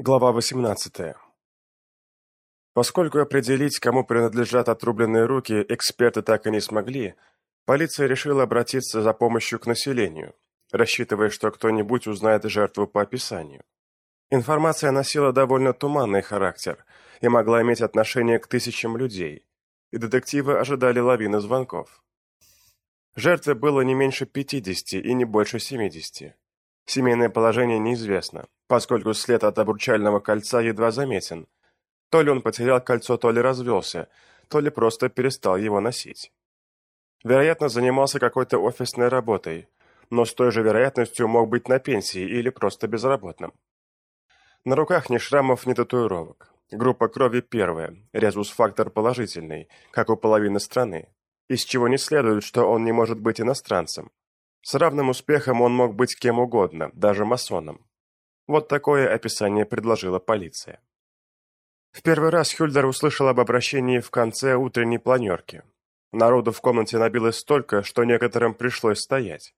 Глава 18. Поскольку определить, кому принадлежат отрубленные руки, эксперты так и не смогли, полиция решила обратиться за помощью к населению, рассчитывая, что кто-нибудь узнает жертву по описанию. Информация носила довольно туманный характер и могла иметь отношение к тысячам людей, и детективы ожидали лавины звонков. Жертве было не меньше 50 и не больше 70. Семейное положение неизвестно, поскольку след от обручального кольца едва заметен. То ли он потерял кольцо, то ли развелся, то ли просто перестал его носить. Вероятно, занимался какой-то офисной работой, но с той же вероятностью мог быть на пенсии или просто безработным. На руках ни шрамов, ни татуировок. Группа крови первая, резус-фактор положительный, как у половины страны, из чего не следует, что он не может быть иностранцем. С равным успехом он мог быть кем угодно, даже масоном. Вот такое описание предложила полиция. В первый раз Хюльдер услышал об обращении в конце утренней планерки. Народу в комнате набилось столько, что некоторым пришлось стоять.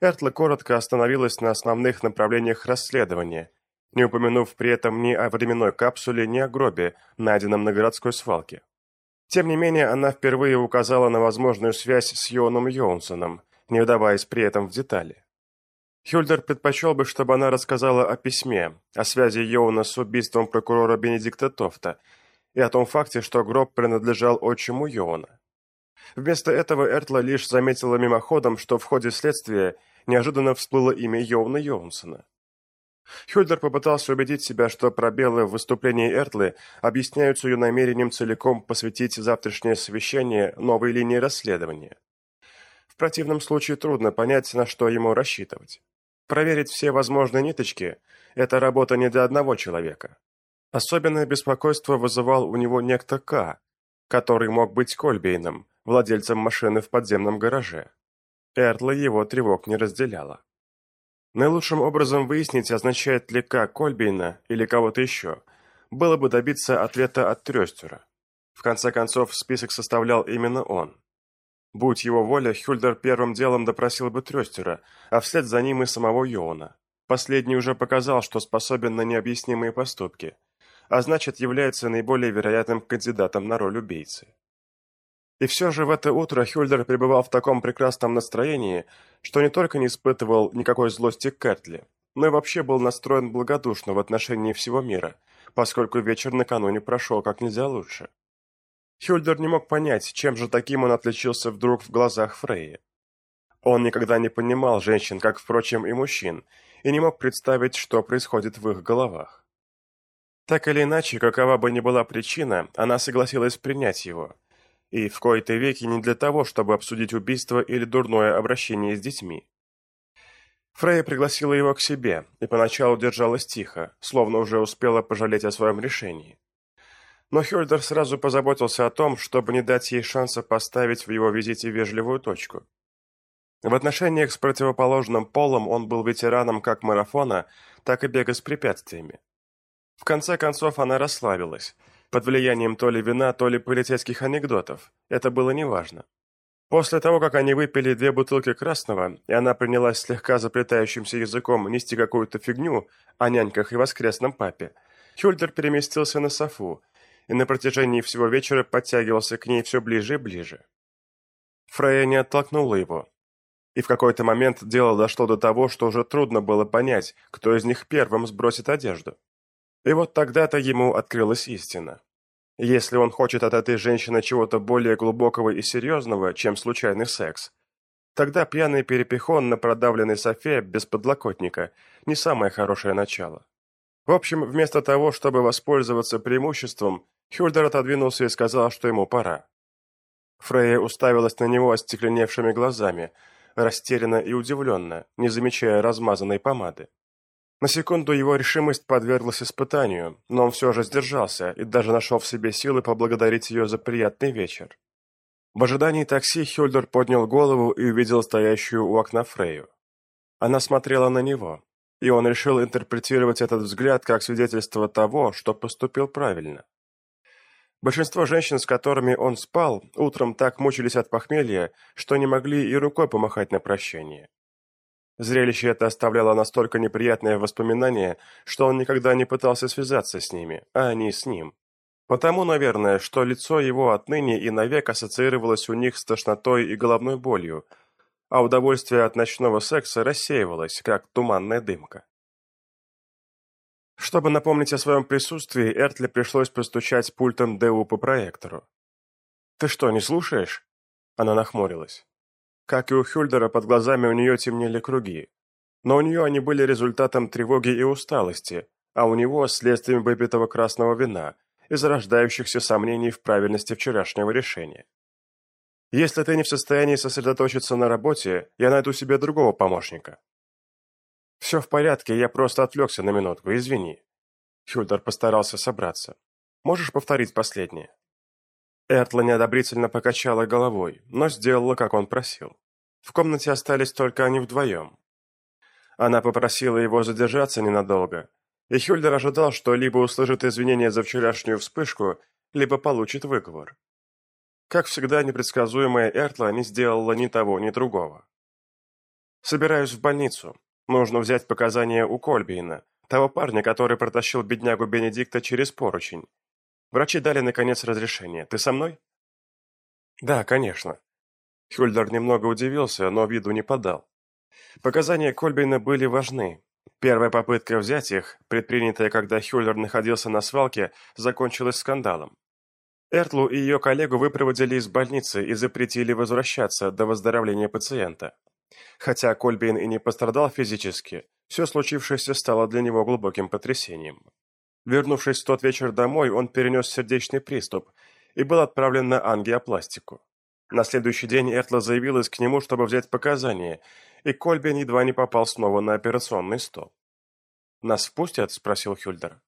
Эртла коротко остановилась на основных направлениях расследования, не упомянув при этом ни о временной капсуле, ни о гробе, найденном на городской свалке. Тем не менее, она впервые указала на возможную связь с Йоном Йонсоном, не вдаваясь при этом в детали. Хюльдер предпочел бы, чтобы она рассказала о письме, о связи Йоуна с убийством прокурора Бенедикта Тофта и о том факте, что гроб принадлежал отчиму Йоуна. Вместо этого Эртла лишь заметила мимоходом, что в ходе следствия неожиданно всплыло имя Йоуна Йоунсона. Хюльдер попытался убедить себя, что пробелы в выступлении Эртлы объясняются ее намерением целиком посвятить завтрашнее совещание новой линии расследования. Противном случае трудно понять, на что ему рассчитывать. Проверить все возможные ниточки – это работа не для одного человека. Особенное беспокойство вызывал у него некто К, который мог быть Кольбейном, владельцем машины в подземном гараже. Эртла его тревог не разделяла. Наилучшим образом выяснить, означает ли К Кольбейна или кого-то еще, было бы добиться ответа от Трёстера. В конце концов, список составлял именно он. Будь его воля, Хюльдер первым делом допросил бы Трёстера, а вслед за ним и самого Йоуна. Последний уже показал, что способен на необъяснимые поступки, а значит является наиболее вероятным кандидатом на роль убийцы. И все же в это утро Хюльдер пребывал в таком прекрасном настроении, что не только не испытывал никакой злости к Кертли, но и вообще был настроен благодушно в отношении всего мира, поскольку вечер накануне прошел как нельзя лучше. Хюльдер не мог понять, чем же таким он отличился вдруг в глазах Фрейи. Он никогда не понимал женщин, как, впрочем, и мужчин, и не мог представить, что происходит в их головах. Так или иначе, какова бы ни была причина, она согласилась принять его – и в кои-то веки не для того, чтобы обсудить убийство или дурное обращение с детьми. Фрейя пригласила его к себе и поначалу держалась тихо, словно уже успела пожалеть о своем решении. Но Хюльдер сразу позаботился о том, чтобы не дать ей шанса поставить в его визите вежливую точку. В отношениях с противоположным полом он был ветераном как марафона, так и бега с препятствиями. В конце концов она расслабилась, под влиянием то ли вина, то ли полицейских анекдотов. Это было неважно. После того, как они выпили две бутылки красного, и она принялась слегка заплетающимся языком нести какую-то фигню о няньках и воскресном папе, Хюльдер переместился на софу и на протяжении всего вечера подтягивался к ней все ближе и ближе. Фрея не оттолкнула его, и в какой-то момент дело дошло до того, что уже трудно было понять, кто из них первым сбросит одежду. И вот тогда-то ему открылась истина. Если он хочет от этой женщины чего-то более глубокого и серьезного, чем случайный секс, тогда пьяный перепихон на продавленной софе без подлокотника не самое хорошее начало. В общем, вместо того, чтобы воспользоваться преимуществом, Хюльдер отодвинулся и сказал, что ему пора. Фрейя уставилась на него остекленевшими глазами, растерянно и удивленно, не замечая размазанной помады. На секунду его решимость подверглась испытанию, но он все же сдержался и даже нашел в себе силы поблагодарить ее за приятный вечер. В ожидании такси Хюльдер поднял голову и увидел стоящую у окна Фрею. Она смотрела на него, и он решил интерпретировать этот взгляд как свидетельство того, что поступил правильно. Большинство женщин, с которыми он спал, утром так мучились от похмелья, что не могли и рукой помахать на прощание. Зрелище это оставляло настолько неприятное воспоминание, что он никогда не пытался связаться с ними, а они с ним. Потому, наверное, что лицо его отныне и навек ассоциировалось у них с тошнотой и головной болью, а удовольствие от ночного секса рассеивалось, как туманная дымка. Чтобы напомнить о своем присутствии, Эртли пришлось постучать пультом ДУ по проектору. «Ты что, не слушаешь?» Она нахмурилась. Как и у Хюльдера, под глазами у нее темнели круги. Но у нее они были результатом тревоги и усталости, а у него – следствием выпитого красного вина и зарождающихся сомнений в правильности вчерашнего решения. Если ты не в состоянии сосредоточиться на работе, я найду себе другого помощника. Все в порядке, я просто отвлекся на минутку, извини. Хюльдер постарался собраться. Можешь повторить последнее? Эртла неодобрительно покачала головой, но сделала, как он просил. В комнате остались только они вдвоем. Она попросила его задержаться ненадолго, и Хюльдер ожидал, что либо услышит извинения за вчерашнюю вспышку, либо получит выговор. Как всегда, непредсказуемая Эртла не сделала ни того, ни другого. «Собираюсь в больницу. Нужно взять показания у Кольбейна, того парня, который протащил беднягу Бенедикта через поручень, Врачи дали, наконец, разрешение. Ты со мной?» «Да, конечно». Хюльдер немного удивился, но виду не подал. Показания Кольбейна были важны. Первая попытка взять их, предпринятая, когда Хюльдер находился на свалке, закончилась скандалом. Эртлу и ее коллегу выпроводили из больницы и запретили возвращаться до выздоровления пациента. Хотя Кольбейн и не пострадал физически, все случившееся стало для него глубоким потрясением. Вернувшись в тот вечер домой, он перенес сердечный приступ и был отправлен на ангиопластику. На следующий день Эртла заявилась к нему, чтобы взять показания, и Кольбин едва не попал снова на операционный стол. «Нас впустят?» – спросил Хюльдер.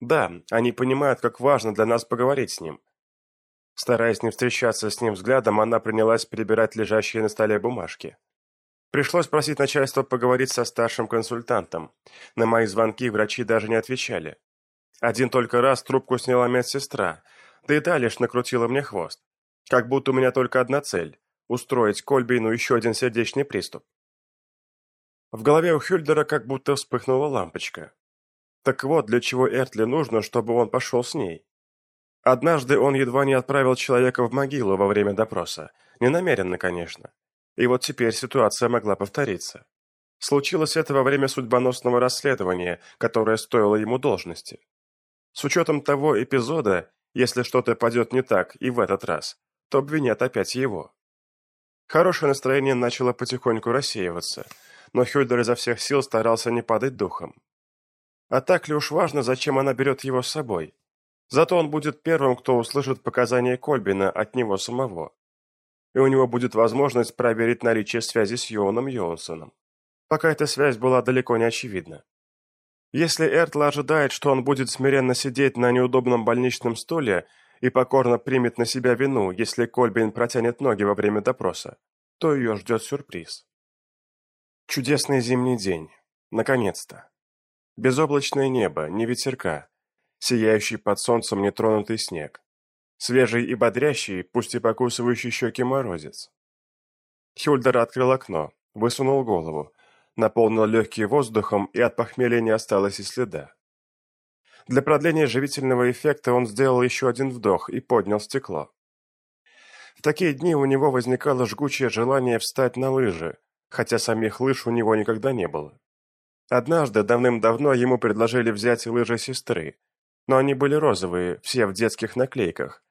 «Да, они понимают, как важно для нас поговорить с ним». Стараясь не встречаться с ним взглядом, она принялась перебирать лежащие на столе бумажки. Пришлось просить начальство поговорить со старшим консультантом. На мои звонки врачи даже не отвечали. Один только раз трубку сняла медсестра, да и та лишь накрутила мне хвост. Как будто у меня только одна цель – устроить Кольбейну еще один сердечный приступ. В голове у Хюльдера как будто вспыхнула лампочка. Так вот, для чего Эртли нужно, чтобы он пошел с ней. Однажды он едва не отправил человека в могилу во время допроса. Ненамеренно, конечно. И вот теперь ситуация могла повториться. Случилось это во время судьбоносного расследования, которое стоило ему должности. С учетом того эпизода, если что-то пойдет не так и в этот раз, то обвинят опять его. Хорошее настроение начало потихоньку рассеиваться, но Хюльдер изо всех сил старался не падать духом. А так ли уж важно, зачем она берет его с собой? Зато он будет первым, кто услышит показания Кольбина от него самого. И у него будет возможность проверить наличие связи с Йоаном Йонсоном. Пока эта связь была далеко не очевидна. Если Эртла ожидает, что он будет смиренно сидеть на неудобном больничном стуле и покорно примет на себя вину, если Кольбин протянет ноги во время допроса, то ее ждет сюрприз. Чудесный зимний день. Наконец-то. Безоблачное небо, не ветерка. Сияющий под солнцем нетронутый снег. Свежий и бодрящий, пусть и покусывающий щеки морозец. Хюльдер открыл окно, высунул голову, наполнил легкие воздухом, и от похмелья не осталось и следа. Для продления живительного эффекта он сделал еще один вдох и поднял стекло. В такие дни у него возникало жгучее желание встать на лыжи, хотя самих лыж у него никогда не было. Однажды, давным-давно, ему предложили взять лыжи сестры, но они были розовые, все в детских наклейках,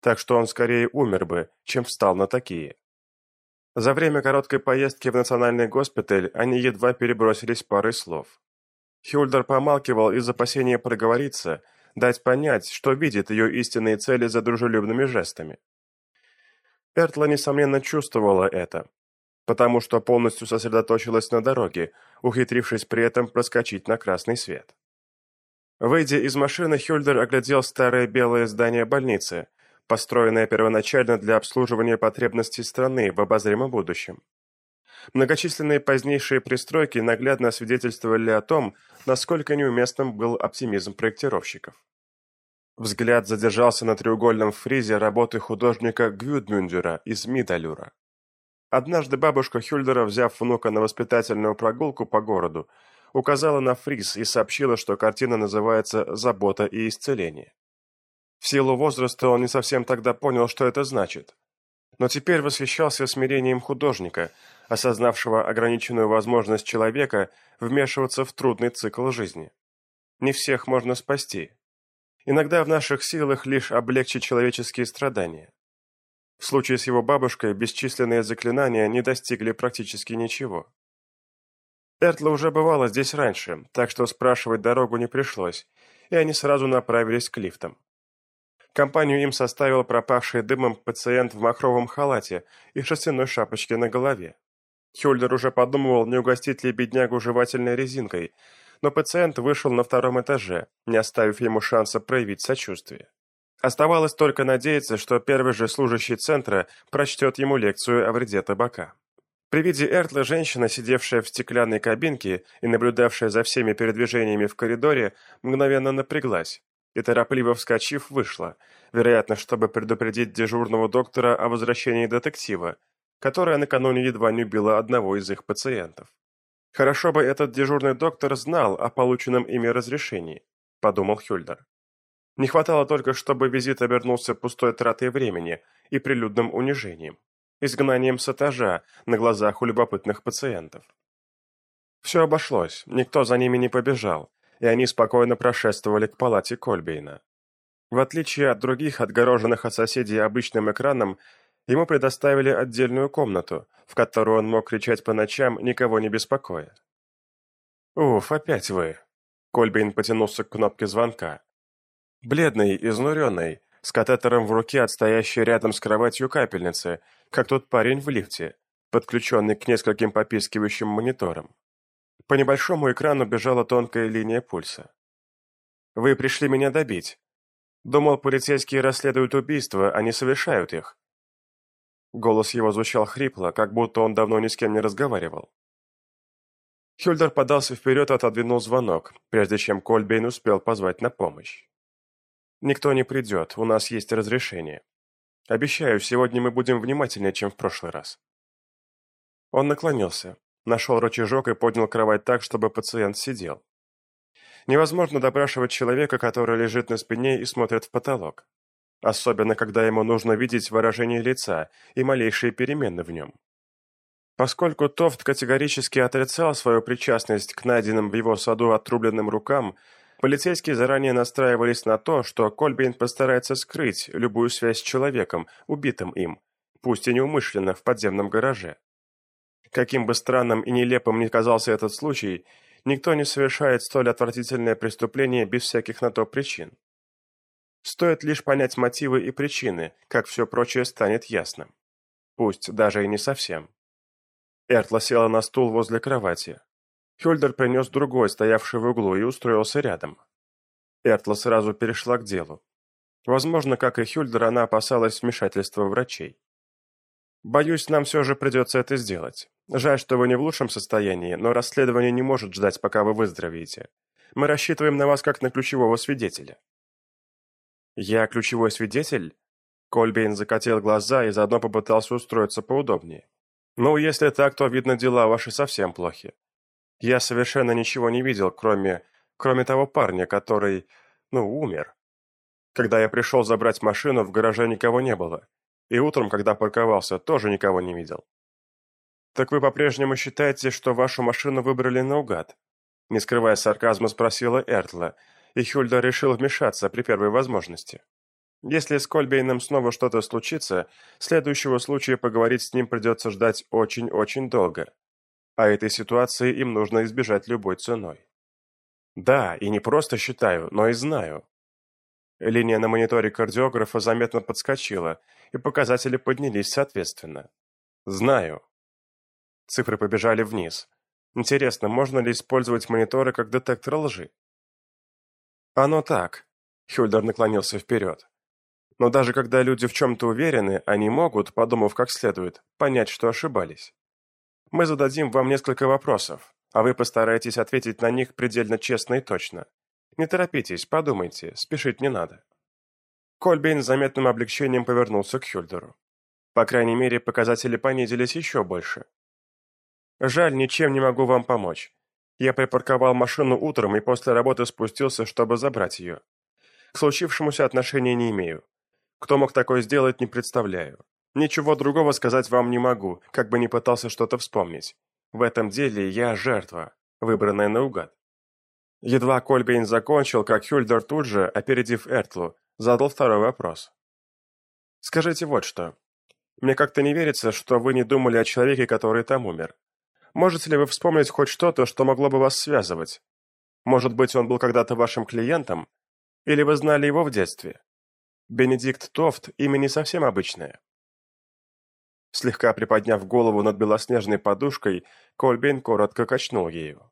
так что он скорее умер бы, чем встал на такие. За время короткой поездки в национальный госпиталь они едва перебросились парой слов. Хюльдер помалкивал из опасения проговориться, дать понять, что видит ее истинные цели за дружелюбными жестами. Эртла, несомненно, чувствовала это, потому что полностью сосредоточилась на дороге, ухитрившись при этом проскочить на красный свет. Выйдя из машины, Хюльдер оглядел старое белое здание больницы, построенная первоначально для обслуживания потребностей страны в обозримом будущем. Многочисленные позднейшие пристройки наглядно свидетельствовали о том, насколько неуместным был оптимизм проектировщиков. Взгляд задержался на треугольном фризе работы художника Гвюдмюндера из Мидалюра. Однажды бабушка Хюльдера, взяв внука на воспитательную прогулку по городу, указала на фриз и сообщила, что картина называется «Забота и исцеление». В силу возраста он не совсем тогда понял, что это значит. Но теперь восхищался смирением художника, осознавшего ограниченную возможность человека вмешиваться в трудный цикл жизни. Не всех можно спасти. Иногда в наших силах лишь облегчить человеческие страдания. В случае с его бабушкой бесчисленные заклинания не достигли практически ничего. Эртла уже бывала здесь раньше, так что спрашивать дорогу не пришлось, и они сразу направились к лифтам. Компанию им составил пропавший дымом пациент в махровом халате и шерстяной шапочке на голове. Хюльдер уже подумывал, не угостить ли беднягу жевательной резинкой, но пациент вышел на втором этаже, не оставив ему шанса проявить сочувствие. Оставалось только надеяться, что первый же служащий центра прочтет ему лекцию о вреде табака. При виде Эртла женщина, сидевшая в стеклянной кабинке и наблюдавшая за всеми передвижениями в коридоре, мгновенно напряглась и, торопливо вскочив, вышла, вероятно, чтобы предупредить дежурного доктора о возвращении детектива, которая накануне едва не убила одного из их пациентов. «Хорошо бы этот дежурный доктор знал о полученном ими разрешении», – подумал Хюльдер. Не хватало только, чтобы визит обернулся пустой тратой времени и прилюдным унижением, изгнанием с этажа на глазах у любопытных пациентов. Все обошлось, никто за ними не побежал, и они спокойно прошествовали к палате Кольбейна. В отличие от других, отгороженных от соседей обычным экраном, ему предоставили отдельную комнату, в которую он мог кричать по ночам, никого не беспокоя. «Уф, опять вы!» Кольбейн потянулся к кнопке звонка. Бледный, изнуренный, с катетером в руке отстоящий рядом с кроватью капельницы, как тот парень в лифте, подключенный к нескольким попискивающим мониторам. По небольшому экрану бежала тонкая линия пульса. «Вы пришли меня добить. Думал, полицейские расследуют убийства, а не совершают их». Голос его звучал хрипло, как будто он давно ни с кем не разговаривал. Хюльдер подался вперед и отодвинул звонок, прежде чем Кольбейн успел позвать на помощь. Никто не придет, у нас есть разрешение. Обещаю, сегодня мы будем внимательнее, чем в прошлый раз. Он наклонился, нашел рычажок и поднял кровать так, чтобы пациент сидел. Невозможно допрашивать человека, который лежит на спине и смотрит в потолок. Особенно, когда ему нужно видеть выражение лица и малейшие перемены в нем. Поскольку Тофт категорически отрицал свою причастность к найденным в его саду отрубленным рукам, Полицейские заранее настраивались на то, что Кольбейн постарается скрыть любую связь с человеком, убитым им, пусть и неумышленно, в подземном гараже. Каким бы странным и нелепым ни казался этот случай, никто не совершает столь отвратительное преступление без всяких на то причин. Стоит лишь понять мотивы и причины, как все прочее станет ясным. Пусть даже и не совсем. Эртла села на стул возле кровати. Хюльдер принес другой, стоявший в углу, и устроился рядом. Эртла сразу перешла к делу. Возможно, как и Хюльдер, она опасалась вмешательства врачей. «Боюсь, нам все же придется это сделать. Жаль, что вы не в лучшем состоянии, но расследование не может ждать, пока вы выздоровеете. Мы рассчитываем на вас как на ключевого свидетеля». «Я ключевой свидетель?» Кольбейн закатил глаза и заодно попытался устроиться поудобнее. «Ну, если так, то, видно, дела ваши совсем плохи. Я совершенно ничего не видел, кроме... кроме того парня, который... ну, умер. Когда я пришел забрать машину, в гараже никого не было. И утром, когда парковался, тоже никого не видел. «Так вы по-прежнему считаете, что вашу машину выбрали наугад?» Не скрывая сарказма, спросила Эртла, и Хюльда решил вмешаться при первой возможности. Если с Кольбейном снова что-то случится, следующего случая поговорить с ним придется ждать очень-очень долго а этой ситуации им нужно избежать любой ценой. Да, и не просто считаю, но и знаю. Линия на мониторе кардиографа заметно подскочила, и показатели поднялись соответственно. Знаю. Цифры побежали вниз. Интересно, можно ли использовать мониторы как детектор лжи? Оно так. Хюльдер наклонился вперед. Но даже когда люди в чем-то уверены, они могут, подумав как следует, понять, что ошибались. Мы зададим вам несколько вопросов, а вы постараетесь ответить на них предельно честно и точно. Не торопитесь, подумайте, спешить не надо». Кольбейн с заметным облегчением повернулся к Хюльдеру. По крайней мере, показатели понизились еще больше. Жаль, ничем не могу вам помочь. Я припарковал машину утром и после работы спустился, чтобы забрать ее. К случившемуся отношения не имею. Кто мог такое сделать, не представляю. Ничего другого сказать вам не могу, как бы ни пытался что-то вспомнить. В этом деле я жертва, выбранная наугад. Едва Кольбейн закончил, как Хюльдер тут же, опередив Эртлу, задал второй вопрос. «Скажите вот что. Мне как-то не верится, что вы не думали о человеке, который там умер. Можете ли вы вспомнить хоть что-то, что могло бы вас связывать? Может быть, он был когда-то вашим клиентом? Или вы знали его в детстве? Бенедикт Тофт – имя не совсем обычное». Слегка приподняв голову над белоснежной подушкой, Кольбейн коротко качнул ею.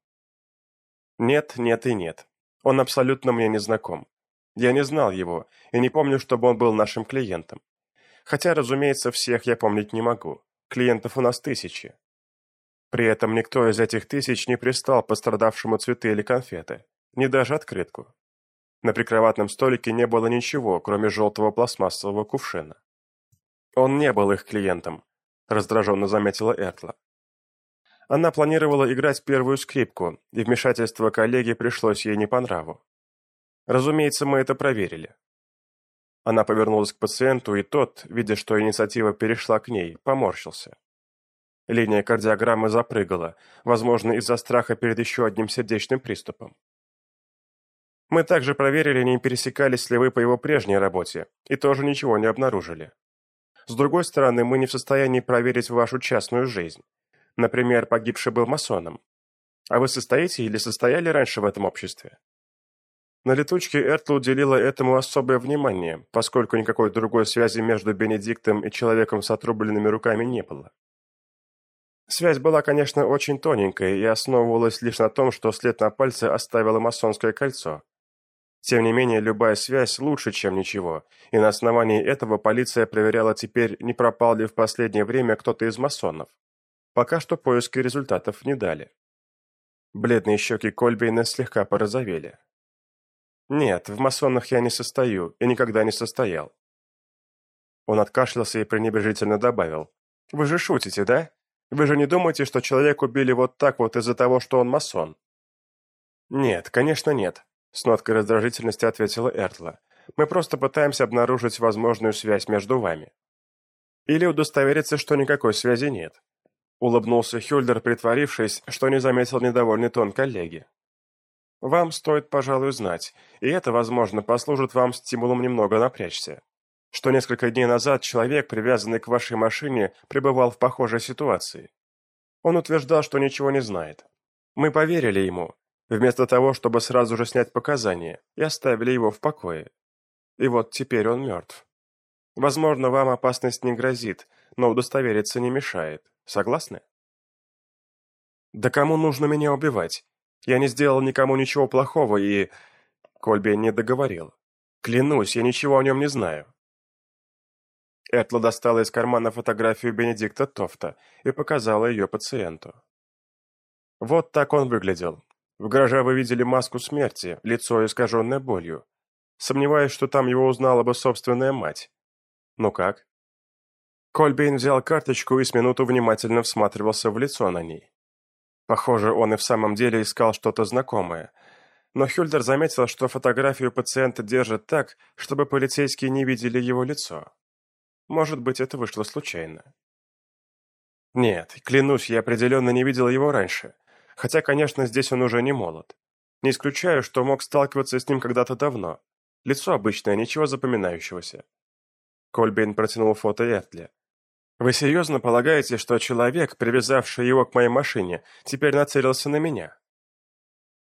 «Нет, нет и нет. Он абсолютно мне не знаком. Я не знал его и не помню, чтобы он был нашим клиентом. Хотя, разумеется, всех я помнить не могу. Клиентов у нас тысячи. При этом никто из этих тысяч не пристал пострадавшему цветы или конфеты, ни даже открытку. На прикроватном столике не было ничего, кроме желтого пластмассового кувшина. Он не был их клиентом, раздраженно заметила Эртла. Она планировала играть первую скрипку, и вмешательство коллеги пришлось ей не по нраву. Разумеется, мы это проверили. Она повернулась к пациенту, и тот, видя, что инициатива перешла к ней, поморщился. Линия кардиограммы запрыгала, возможно, из-за страха перед еще одним сердечным приступом. Мы также проверили, не пересекались ли вы по его прежней работе, и тоже ничего не обнаружили. С другой стороны, мы не в состоянии проверить вашу частную жизнь. Например, погибший был масоном. А вы состоите или состояли раньше в этом обществе? На летучке Эртл уделила этому особое внимание, поскольку никакой другой связи между Бенедиктом и человеком с отрубленными руками не было. Связь была, конечно, очень тоненькая и основывалась лишь на том, что след на пальце оставило масонское кольцо. Тем не менее, любая связь лучше, чем ничего, и на основании этого полиция проверяла теперь, не пропал ли в последнее время кто-то из масонов. Пока что поиски результатов не дали. Бледные щеки Кольбейна слегка порозовели. «Нет, в масонах я не состою и никогда не состоял». Он откашлялся и пренебрежительно добавил. «Вы же шутите, да? Вы же не думаете, что человек убили вот так вот из-за того, что он масон?» «Нет, конечно нет», — с ноткой раздражительности ответила Эртла. «Мы просто пытаемся обнаружить возможную связь между вами». «Или удостовериться, что никакой связи нет», — улыбнулся Хюльдер, притворившись, что не заметил недовольный тон коллеги. Вам стоит, пожалуй, знать, и это, возможно, послужит вам стимулом немного напрячься, что несколько дней назад человек, привязанный к вашей машине, пребывал в похожей ситуации. Он утверждал, что ничего не знает. Мы поверили ему, вместо того, чтобы сразу же снять показания, и оставили его в покое. И вот теперь он мертв. Возможно, вам опасность не грозит, но удостовериться не мешает. Согласны? Да кому нужно меня убивать? Я не сделал никому ничего плохого и...» Кольби не договорил. «Клянусь, я ничего о нем не знаю». Этла достала из кармана фотографию Бенедикта Тофта и показала ее пациенту. Вот так он выглядел. В гараже вы видели маску смерти, лицо искаженное болью. Сомневаюсь, что там его узнала бы собственная мать. Ну как? Кольбейн взял карточку и с минуту внимательно всматривался в лицо на ней. Похоже, он и в самом деле искал что-то знакомое. Но Хюльдер заметил, что фотографию пациента держат так, чтобы полицейские не видели его лицо. Может быть, это вышло случайно. Нет, клянусь, я определенно не видел его раньше. Хотя, конечно, здесь он уже не молод. Не исключаю, что мог сталкиваться с ним когда-то давно. Лицо обычное, ничего запоминающегося. Кольбейн протянул фото Эртли. Вы серьезно полагаете, что человек, привязавший его к моей машине, теперь нацелился на меня?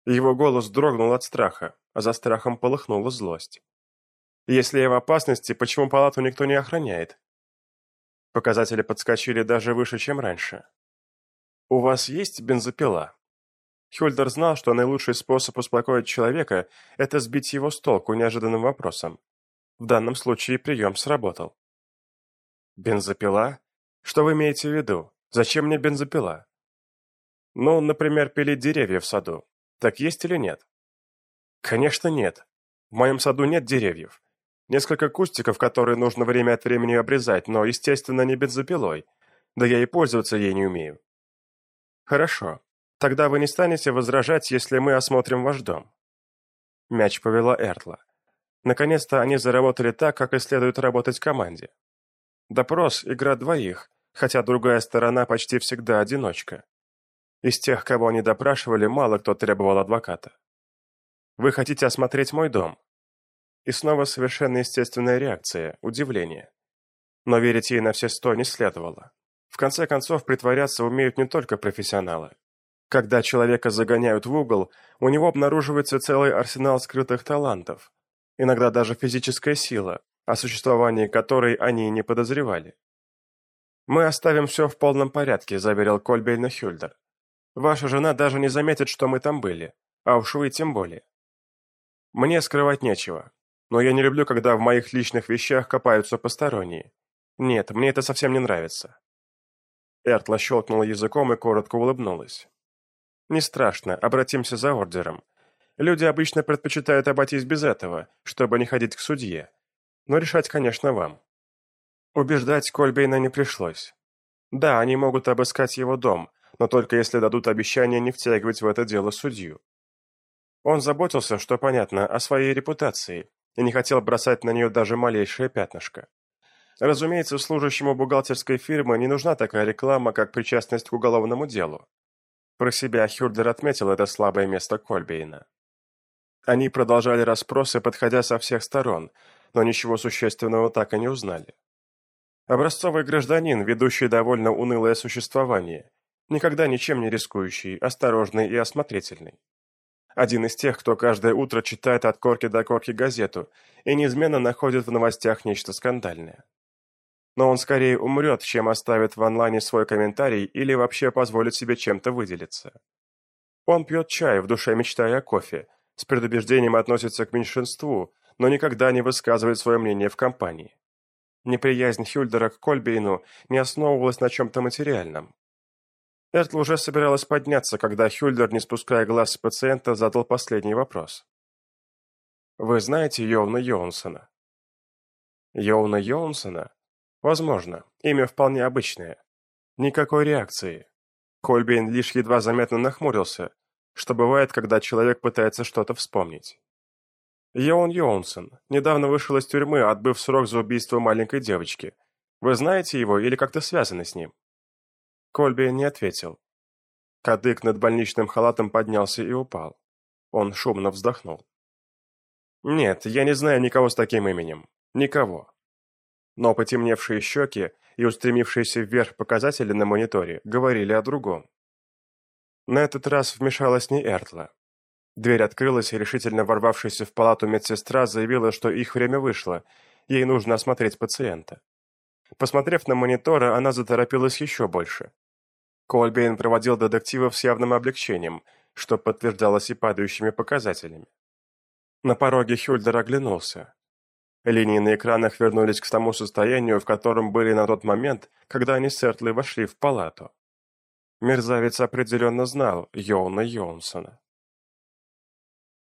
Его голос дрогнул от страха, а за страхом полыхнула злость. Если я в опасности, почему палату никто не охраняет? Показатели подскочили даже выше, чем раньше. У вас есть бензопила? Хюльдер знал, что наилучший способ успокоить человека – это сбить его с толку неожиданным вопросом. В данном случае прием сработал. Бензопила? Что вы имеете в виду? Зачем мне бензопила? Ну, например, пилить деревья в саду. Так есть или нет? Конечно нет. В моем саду нет деревьев. Несколько кустиков, которые нужно время от времени обрезать, но, естественно, не бензопилой. Да я и пользоваться ей не умею. Хорошо. Тогда вы не станете возражать, если мы осмотрим ваш дом. Мяч повела Эртла. Наконец-то они заработали так, как и следует работать команде. Допрос – игра двоих, хотя другая сторона почти всегда одиночка. Из тех, кого они допрашивали, мало кто требовал адвоката. «Вы хотите осмотреть мой дом?» И снова совершенно естественная реакция, удивление. Но верить ей на все сто не следовало. В конце концов, притворяться умеют не только профессионалы. Когда человека загоняют в угол, у него обнаруживается целый арсенал скрытых талантов, иногда даже физическая сила, о существовании которой они не подозревали. «Мы оставим все в полном порядке», – заверил Кольбейн Хюльдер. «Ваша жена даже не заметит, что мы там были, а уж вы тем более. Мне скрывать нечего, но я не люблю, когда в моих личных вещах копаются посторонние. Нет, мне это совсем не нравится». Эртла щелкнула языком и коротко улыбнулась. «Не страшно, обратимся за ордером. Люди обычно предпочитают обойтись без этого, чтобы не ходить к судье. Но решать, конечно, вам. Убеждать Кольбейна не пришлось. Да, они могут обыскать его дом, но только если дадут обещание не втягивать в это дело судью. Он заботился, что понятно, о своей репутации и не хотел бросать на нее даже малейшее пятнышко. Разумеется, служащему бухгалтерской фирмы не нужна такая реклама, как причастность к уголовному делу. Про себя Хюрдер отметил это слабое место Кольбейна. Они продолжали расспросы, подходя со всех сторон, но ничего существенного так и не узнали. Образцовый гражданин, ведущий довольно унылое существование, никогда ничем не рискующий, осторожный и осмотрительный. Один из тех, кто каждое утро читает от корки до корки газету и неизменно находит в новостях нечто скандальное. Но он скорее умрет, чем оставит в онлайне свой комментарий или вообще позволит себе чем-то выделиться. Он пьет чай, в душе мечтая о кофе, с предубеждением относится к меньшинству, но никогда не высказывает свое мнение в компании. Неприязнь Хюльдера к Кольбейну не основывалась на чем-то материальном. Эртл уже собиралась подняться, когда Хюльдер, не спуская глаз с пациента, задал последний вопрос. «Вы знаете Йоуна Йонсона?» «Йоуна Йонсона?» «Возможно. Имя вполне обычное. Никакой реакции». Кольбейн лишь едва заметно нахмурился, что бывает, когда человек пытается что-то вспомнить. Йоун Йоунсон недавно вышел из тюрьмы, отбыв срок за убийство маленькой девочки. Вы знаете его или как-то связаны с ним?» Кольби не ответил. Кадык над больничным халатом поднялся и упал. Он шумно вздохнул. «Нет, я не знаю никого с таким именем. Никого». Но потемневшие щеки и устремившиеся вверх показатели на мониторе говорили о другом. На этот раз вмешалась не Эртла. Дверь открылась, и решительно ворвавшаяся в палату медсестра заявила, что их время вышло, ей нужно осмотреть пациента. Посмотрев на мониторы, она заторопилась еще больше. Кольбейн проводил детективов с явным облегчением, что подтверждалось и падающими показателями. На пороге Хюльдер оглянулся. Линии на экранах вернулись к тому состоянию, в котором были на тот момент, когда они с Эртлой вошли в палату. Мерзавец определенно знал Йоуна Йонсона.